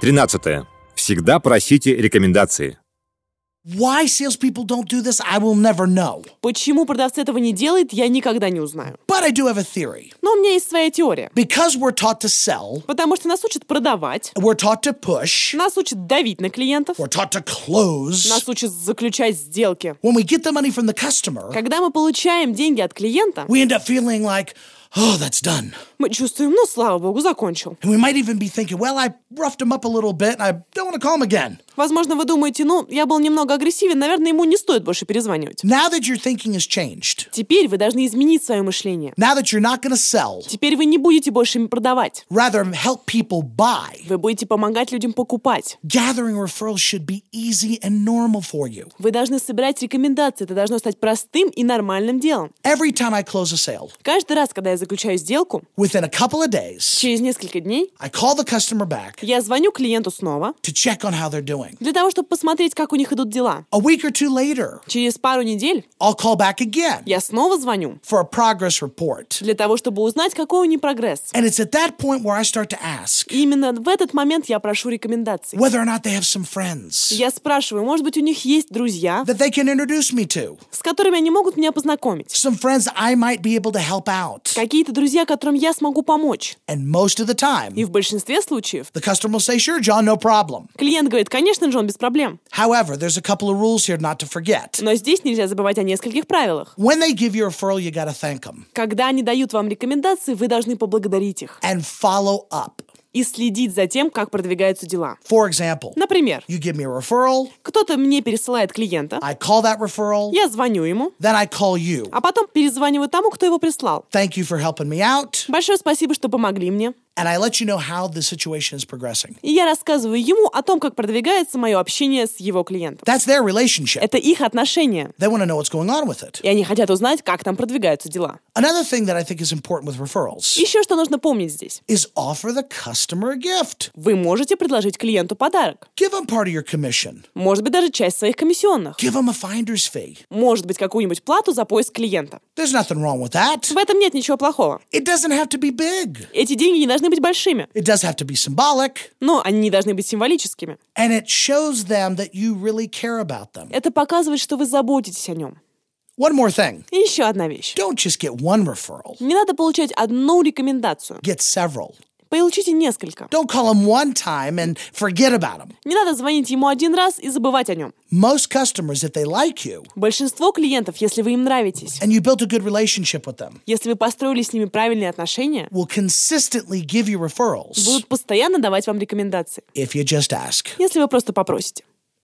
Тринадцатое. Всегда просите рекомендации. Why salespeople don't do this, I will never know. Почему продавцы этого не делают, я никогда не узнаю. But I do have a theory. Но у меня есть своя теория. Because we're taught to sell, Потому что нас учат продавать, we're taught to push, нас учат давить на клиентов, we're taught to close. нас учат заключать сделки. When we get the money from the customer, Когда мы получаем деньги от клиента, we end up feeling like, oh, that's done. мы чувствуем, ну, слава богу, закончил. And we might even be thinking, well, I roughed him up a little bit and I don't want to call him again. Возможно, вы думаете, ну, я был немного агрессивен, наверное, ему не стоит больше перезванивать. Now that your thinking has changed, Теперь вы должны изменить свое мышление. now that you're not to sell, Теперь вы не будете больше им продавать. rather help people buy, Вы будете помогать людям покупать. gathering referrals should be easy and normal for you. Вы должны собирать рекомендации. Это должно стать простым и нормальным делом. Every time I close a sale, Каждый раз, когда я заключаю сделку, within a couple of days, через несколько дней I call the customer back я звоню клиенту снова to check on how they're doing. Для того, чтобы посмотреть, как у них идут дела. A week or two later, Через пару недель I'll call back again я снова звоню for a progress report. для того, чтобы узнать, какой у них прогресс. And it's at that point where I start to ask именно в этот момент я прошу рекомендаций. whether or not they have some friends Я спрашиваю, может быть, у них есть друзья, that they can introduce me to, с которыми они могут меня познакомить. some friends I might be able to help out. Какие-то друзья, которым я смогу помочь. And most of the time, И в большинстве случаев the customer will say, Sure, John, no problem. клиент говорит, конечно, Джон, без проблем. However, there's a couple of rules here not to forget. Но здесь нельзя забывать о нескольких правилах. When they give you a referral, you got to thank them Когда они дают вам рекомендации, вы должны поблагодарить их and follow up. и следить за тем, как продвигаются дела. For example, Например, you give me a referral, кто-то мне пересылает клиента, I call that referral, я звоню ему, then I call you. а потом перезваниваю тому, кто его прислал. Thank you for helping me out, Большое спасибо, что помогли мне. And I let you know how the situation is progressing. И я рассказываю ему о том, как продвигается мое общение с его клиентом. That's their relationship. Это их отношения. They want to know what's going on with it. И они хотят узнать, как там продвигаются дела. Another thing that I think is important with referrals Еще что нужно помнить здесь. is offer the customer a gift. Вы можете предложить клиенту подарок. Give them part of your commission. Может быть, даже часть своих комиссионных. Give them a finder's fee. Может быть, какую-нибудь плату за поиск клиента. There's nothing wrong with that. В этом нет ничего плохого. It doesn't have to be big. Эти деньги не должны быть большими, It does have to be symbolic, но они не должны быть символическими. and it shows them that you really care about them. Это показывает, что вы заботитесь о нем. One more thing И еще одна вещь. don't just get one referral, Не надо получать одну рекомендацию. get several. Получите несколько. Don't call them one time and forget about them. Не надо звонить ему один раз и забывать о нем. Most customers, if they like you Большинство клиентов, если вы им нравитесь, and you built a good relationship with them, если вы построили с ними правильные отношения, will consistently give you referrals будут постоянно давать вам рекомендации, if you just ask. если вы просто попросите.